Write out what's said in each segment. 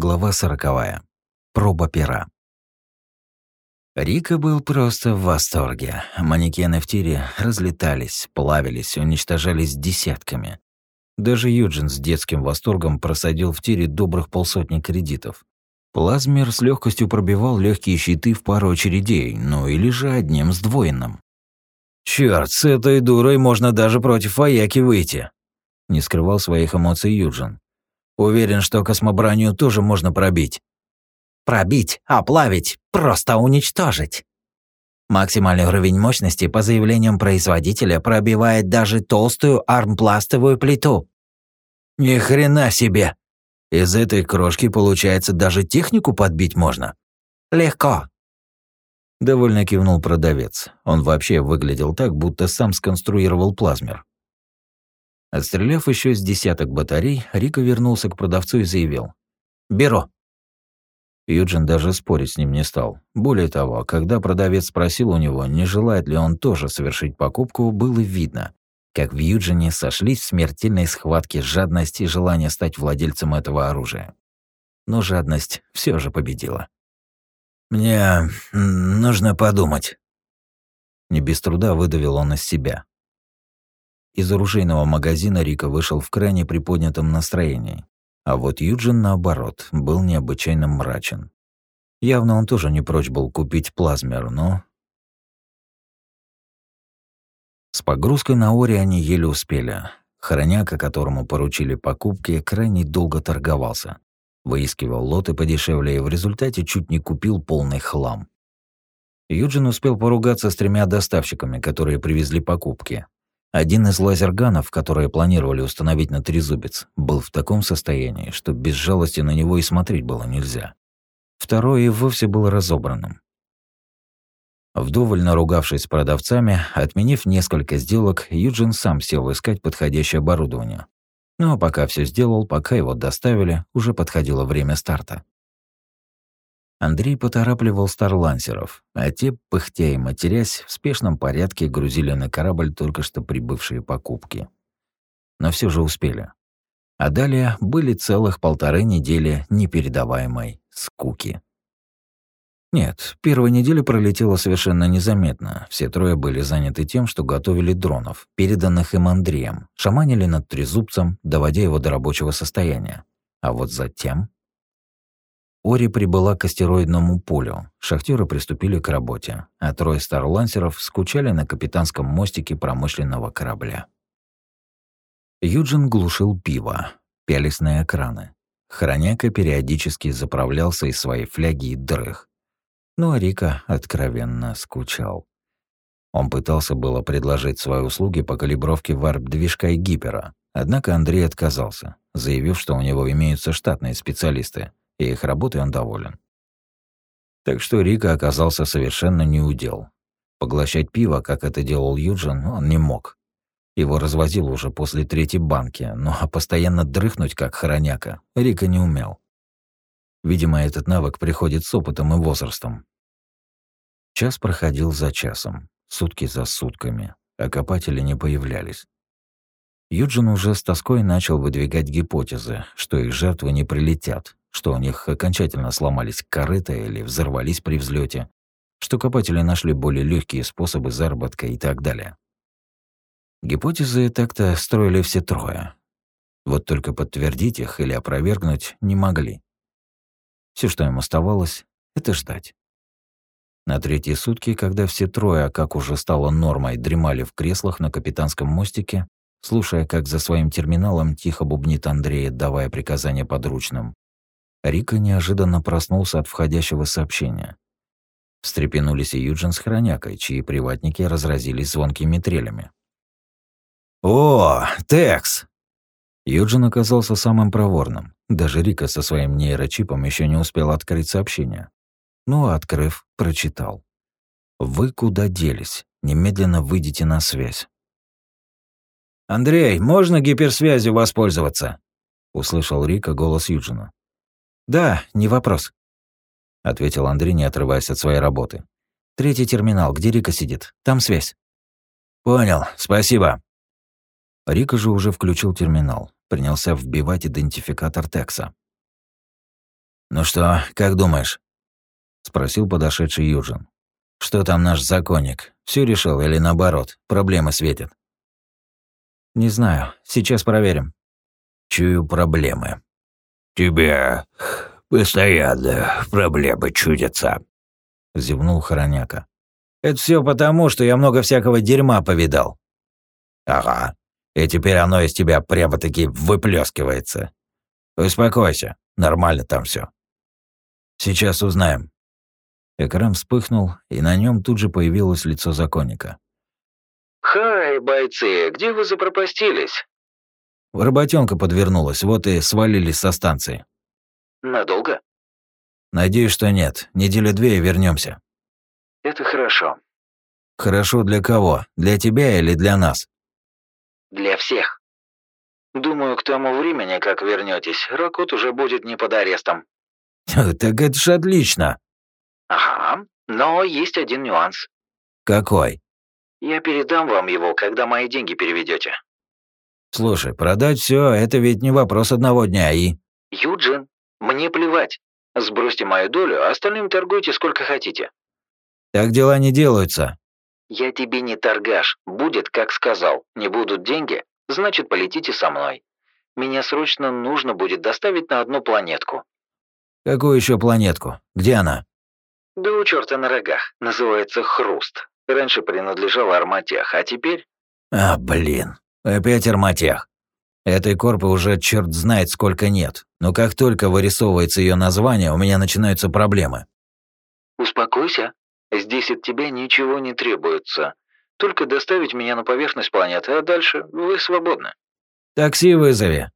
Глава сороковая. Проба пера. Рика был просто в восторге. Манекены в тире разлетались, плавились, уничтожались десятками. Даже Юджин с детским восторгом просадил в тире добрых полсотни кредитов. Плазмер с легкостью пробивал легкие щиты в пару очередей, ну или же одним сдвоенным. Черт, с этой дурой можно даже против вояки выйти!» Не скрывал своих эмоций Юджин. «Уверен, что космоброню тоже можно пробить». «Пробить, оплавить, просто уничтожить!» Максимальный уровень мощности, по заявлениям производителя, пробивает даже толстую армпластовую плиту. Ни хрена себе! Из этой крошки, получается, даже технику подбить можно? Легко. Довольно кивнул продавец. Он вообще выглядел так, будто сам сконструировал плазмер. Отстреляв еще с десяток батарей, Рика вернулся к продавцу и заявил. «Беру». Юджин даже спорить с ним не стал. Более того, когда продавец спросил у него, не желает ли он тоже совершить покупку, было видно, как в Юджине сошлись в смертельной схватке жадность и желание стать владельцем этого оружия. Но жадность все же победила. «Мне нужно подумать». Не без труда выдавил он из себя. Из оружейного магазина Рика вышел в крайне приподнятом настроении. А вот Юджин, наоборот, был необычайно мрачен. Явно он тоже не прочь был купить плазмер, но... С погрузкой на Оре они еле успели. Хороняка, которому поручили покупки, крайне долго торговался. Выискивал лоты подешевле и в результате чуть не купил полный хлам. Юджин успел поругаться с тремя доставщиками, которые привезли покупки. Один из лазерганов, которые планировали установить на трезубец, был в таком состоянии, что без жалости на него и смотреть было нельзя. Второй и вовсе был разобранным. Вдоволь наругавшись с продавцами, отменив несколько сделок, Юджин сам сел искать подходящее оборудование. Но пока все сделал, пока его доставили, уже подходило время старта. Андрей поторапливал старлансеров, а те, пыхтя и матерясь, в спешном порядке грузили на корабль только что прибывшие покупки. Но все же успели. А далее были целых полторы недели непередаваемой скуки. Нет, первая неделя пролетела совершенно незаметно. Все трое были заняты тем, что готовили дронов, переданных им Андреем, шаманили над трезубцем, доводя его до рабочего состояния. А вот затем... Ори прибыла к астероидному полю, шахтеры приступили к работе, а трое старлансеров скучали на капитанском мостике промышленного корабля. Юджин глушил пиво, пялись на экраны. Хроняка периодически заправлялся из своей фляги и дрых но Рика откровенно скучал. Он пытался было предложить свои услуги по калибровке варп-движка и гипера, однако Андрей отказался, заявив, что у него имеются штатные специалисты, и их работой он доволен. Так что Рика оказался совершенно неудел. Поглощать пиво, как это делал Юджин, он не мог. Его развозил уже после третьей банки, но постоянно дрыхнуть, как хороняка, Рика не умел. Видимо, этот навык приходит с опытом и возрастом. Час проходил за часом, сутки за сутками, а копатели не появлялись. Юджин уже с тоской начал выдвигать гипотезы, что их жертвы не прилетят, что у них окончательно сломались корыта или взорвались при взлете, что копатели нашли более легкие способы заработка и так далее. Гипотезы так-то строили все трое. Вот только подтвердить их или опровергнуть не могли. Все, что им оставалось, это ждать. На третьи сутки, когда все трое, как уже стало нормой, дремали в креслах на капитанском мостике, слушая, как за своим терминалом тихо бубнит Андрей, давая приказания подручным, Рика неожиданно проснулся от входящего сообщения. Встрепенулись и Юджин с Хронякой, чьи приватники разразились звонкими трелями. «О, Текс!» Юджин оказался самым проворным. Даже Рика со своим нейрочипом еще не успел открыть сообщение. Но, открыв, прочитал. «Вы куда делись? Немедленно выйдите на связь». «Андрей, можно гиперсвязью воспользоваться?» Услышал Рика голос Юджина. «Да, не вопрос», — ответил Андрей, не отрываясь от своей работы. «Третий терминал, где Рика сидит. Там связь». «Понял, спасибо». Рика же уже включил терминал принялся вбивать идентификатор Текса. «Ну что, как думаешь?» — спросил подошедший Юджин. «Что там наш законник? Все решил или наоборот, проблемы светят?» «Не знаю. Сейчас проверим». «Чую проблемы». «Тебе постоянно проблемы чудятся», — зевнул Хороняка. «Это все потому, что я много всякого дерьма повидал». «Ага. И теперь оно из тебя прямо-таки выплескивается. Успокойся, нормально там все. Сейчас узнаем. Экран вспыхнул, и на нем тут же появилось лицо законника. «Хай, бойцы, где вы запропастились?» Работенка подвернулась, вот и свалились со станции. «Надолго?» «Надеюсь, что нет. Недели две и вернемся. «Это хорошо». «Хорошо для кого? Для тебя или для нас?» «Для всех. Думаю, к тому времени, как вернетесь, Ракот уже будет не под арестом». «Так это ж отлично!» «Ага, но есть один нюанс». «Какой?» «Я передам вам его, когда мои деньги переведете. «Слушай, продать все это ведь не вопрос одного дня и...» «Юджин, мне плевать. Сбросьте мою долю, а остальным торгуйте сколько хотите». «Так дела не делаются». «Я тебе не торгаш. Будет, как сказал. Не будут деньги, значит, полетите со мной. Меня срочно нужно будет доставить на одну планетку». «Какую еще планетку? Где она?» «Да у черта на рогах. Называется Хруст. Раньше принадлежал Арматех, а теперь...» «А, блин. Опять Арматех. Этой корпы уже черт знает сколько нет. Но как только вырисовывается ее название, у меня начинаются проблемы». «Успокойся. Здесь от тебя ничего не требуется. Только доставить меня на поверхность планеты, а дальше вы свободны». «Такси вызови».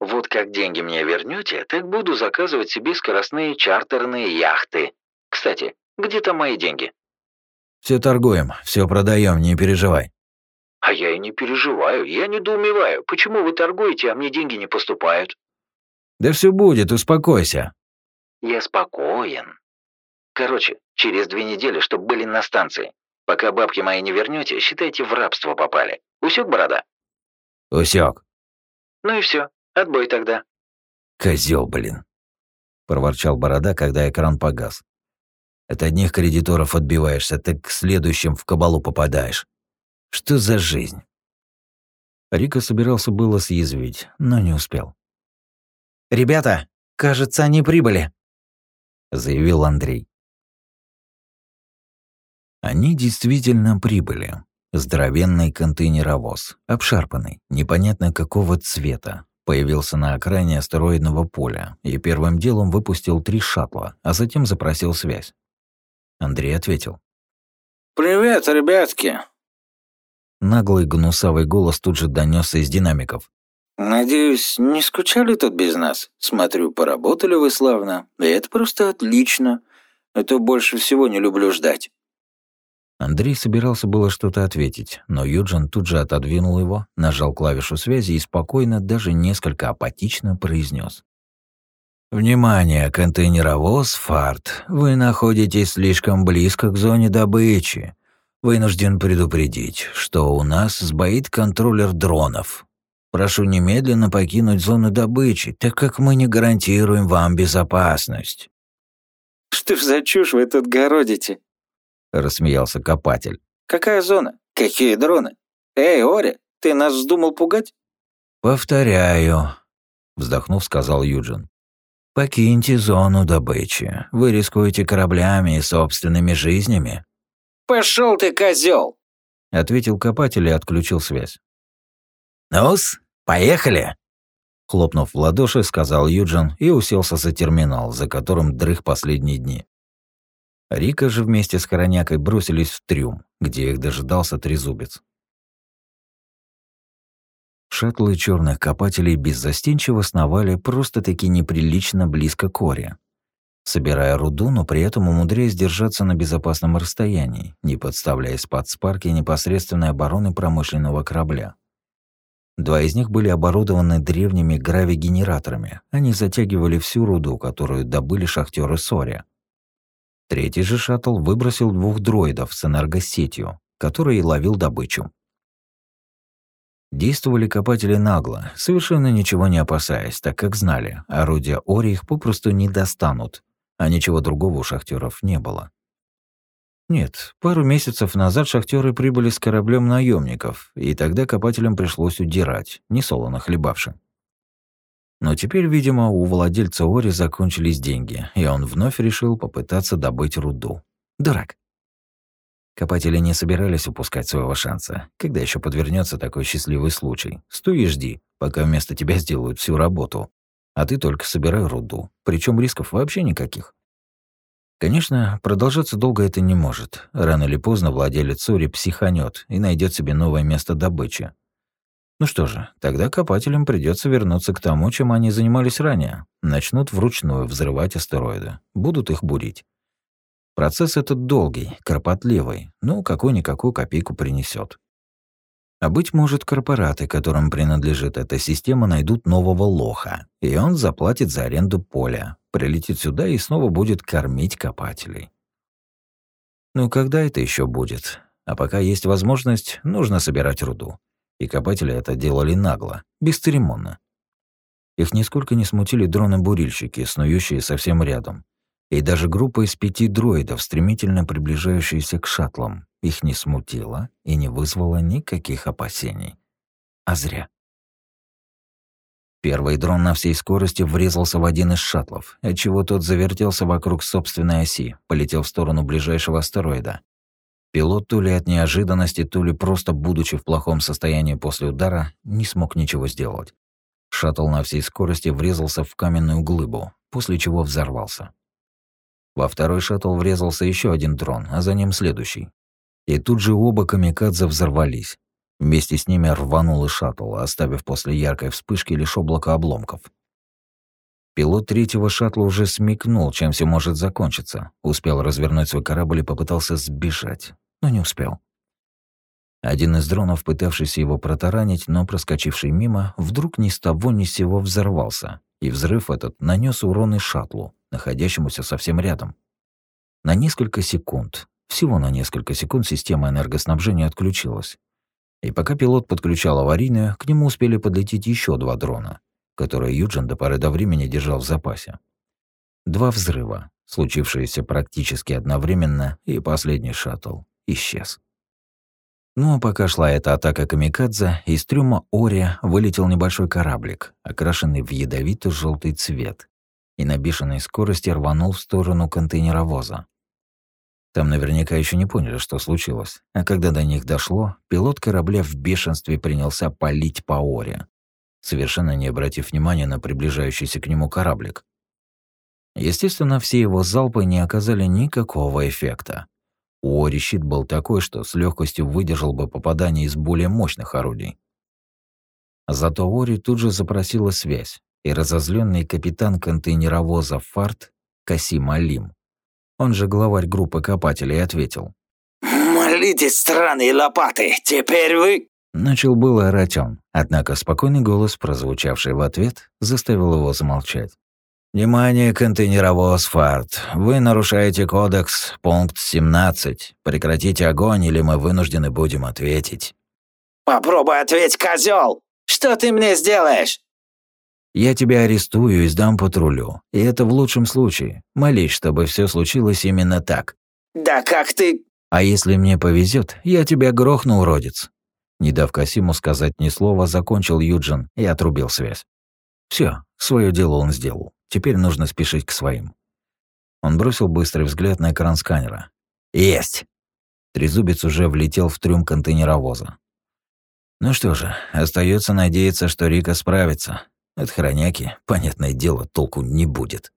«Вот как деньги мне вернете, так буду заказывать себе скоростные чартерные яхты. Кстати, где там мои деньги?» Все торгуем, все продаем, не переживай». «А я и не переживаю, я недоумеваю. Почему вы торгуете, а мне деньги не поступают?» «Да все будет, успокойся». «Я спокоен. Короче, через две недели, чтобы были на станции. Пока бабки мои не вернете, считайте, в рабство попали. Усек, борода?» «Усек». «Ну и все, отбой тогда». Козел, блин», — проворчал борода, когда экран погас. От одних кредиторов отбиваешься, так к следующим в кабалу попадаешь. Что за жизнь? Рика собирался было съязвить, но не успел. «Ребята, кажется, они прибыли», — заявил Андрей. Они действительно прибыли. Здоровенный контейнеровоз, обшарпанный, непонятно какого цвета, появился на окраине астероидного поля и первым делом выпустил три шаттла, а затем запросил связь. Андрей ответил. «Привет, ребятки!» Наглый гнусавый голос тут же донесся из динамиков. «Надеюсь, не скучали тут без нас? Смотрю, поработали вы славно, и это просто отлично. А то больше всего не люблю ждать». Андрей собирался было что-то ответить, но Юджин тут же отодвинул его, нажал клавишу связи и спокойно, даже несколько апатично произнес: «Внимание, контейнеровоз «Фарт». Вы находитесь слишком близко к зоне добычи. Вынужден предупредить, что у нас сбоит контроллер дронов. Прошу немедленно покинуть зону добычи, так как мы не гарантируем вам безопасность». «Что ж за чушь вы тут городите?» – рассмеялся копатель. «Какая зона? Какие дроны? Эй, Ори, ты нас вздумал пугать?» «Повторяю», – вздохнув, сказал Юджин. «Покиньте зону добычи. Вы рискуете кораблями и собственными жизнями». «Пошел ты, козел! ответил копатель и отключил связь. «Ну-с, поехали!» Хлопнув в ладоши, сказал Юджин и уселся за терминал, за которым дрых последние дни. Рика же вместе с Коронякой бросились в трюм, где их дожидался трезубец. Шаттлы черных копателей беззастенчиво сновали просто-таки неприлично близко к Оре, собирая руду, но при этом умудряясь держаться на безопасном расстоянии, не подставляясь под спарки непосредственной обороны промышленного корабля. Два из них были оборудованы древними гравигенераторами. Они затягивали всю руду, которую добыли шахтеры Сори. Третий же шаттл выбросил двух дроидов с энергосетью, который ловил добычу. Действовали копатели нагло, совершенно ничего не опасаясь, так как знали, орудия Ори их попросту не достанут, а ничего другого у шахтеров не было. Нет, пару месяцев назад шахтеры прибыли с кораблем наемников, и тогда копателям пришлось удирать, не солоно хлебавши. Но теперь, видимо, у владельца Ори закончились деньги, и он вновь решил попытаться добыть руду. Дурак. Копатели не собирались упускать своего шанса. Когда еще подвернется такой счастливый случай? Стой и жди, пока вместо тебя сделают всю работу. А ты только собирай руду. Причем рисков вообще никаких. Конечно, продолжаться долго это не может. Рано или поздно владелец Сури психанет и найдет себе новое место добычи. Ну что же, тогда копателям придется вернуться к тому, чем они занимались ранее. Начнут вручную взрывать астероиды. Будут их бурить. Процесс этот долгий, кропотливый, но какую-никакую копейку принесет. А быть может, корпораты, которым принадлежит эта система, найдут нового лоха, и он заплатит за аренду поля, прилетит сюда и снова будет кормить копателей. Ну, когда это еще будет? А пока есть возможность, нужно собирать руду. И копатели это делали нагло, бесцеремонно. Их нисколько не смутили дроны-бурильщики, снующие совсем рядом, и даже группа из пяти дроидов, стремительно приближающаяся к шаттлам, их не смутила и не вызвала никаких опасений. А зря. Первый дрон на всей скорости врезался в один из шаттлов, отчего тот завертелся вокруг собственной оси, полетел в сторону ближайшего астероида. Пилот то ли от неожиданности, то ли просто будучи в плохом состоянии после удара, не смог ничего сделать. Шаттл на всей скорости врезался в каменную глыбу, после чего взорвался. Во второй шаттл врезался еще один дрон, а за ним следующий. И тут же оба камикадзе взорвались. Вместе с ними рванул и шаттл, оставив после яркой вспышки лишь облако обломков. Пилот третьего шаттла уже смекнул, чем все может закончиться. Успел развернуть свой корабль и попытался сбежать, но не успел. Один из дронов, пытавшийся его протаранить, но проскочивший мимо, вдруг ни с того ни с сего взорвался, и взрыв этот нанес урон и шаттлу находящемуся совсем рядом. На несколько секунд, всего на несколько секунд система энергоснабжения отключилась. И пока пилот подключал аварийную, к нему успели подлететь еще два дрона, которые Юджин до поры до времени держал в запасе. Два взрыва, случившиеся практически одновременно, и последний шаттл исчез. Ну а пока шла эта атака камикадзе, из трюма Ори вылетел небольшой кораблик, окрашенный в ядовито желтый цвет, и на бешеной скорости рванул в сторону контейнеровоза. Там наверняка еще не поняли, что случилось. А когда до них дошло, пилот корабля в бешенстве принялся палить по оре, совершенно не обратив внимания на приближающийся к нему кораблик. Естественно, все его залпы не оказали никакого эффекта. У Ори щит был такой, что с легкостью выдержал бы попадание из более мощных орудий. Зато Ори тут же запросила связь, и разозленный капитан контейнеровоза «Фарт» Касим Алим, он же главарь группы копателей, ответил. «Молитесь, странные лопаты, теперь вы...» Начал было орать он, однако спокойный голос, прозвучавший в ответ, заставил его замолчать. «Внимание, контейнеровоз «Фарт». Вы нарушаете кодекс, пункт 17. Прекратите огонь, или мы вынуждены будем ответить». «Попробуй ответь, козел! Что ты мне сделаешь?» Я тебя арестую и сдам патрулю. И это в лучшем случае. Молись, чтобы все случилось именно так. Да как ты... А если мне повезет, я тебя грохну, уродец. Не дав Касиму сказать ни слова, закончил Юджин и отрубил связь. Все, свое дело он сделал. Теперь нужно спешить к своим. Он бросил быстрый взгляд на экран сканера. Есть. Трезубец уже влетел в трюм контейнеровоза. Ну что же, остается надеяться, что Рика справится. От хроняки, понятное дело, толку не будет.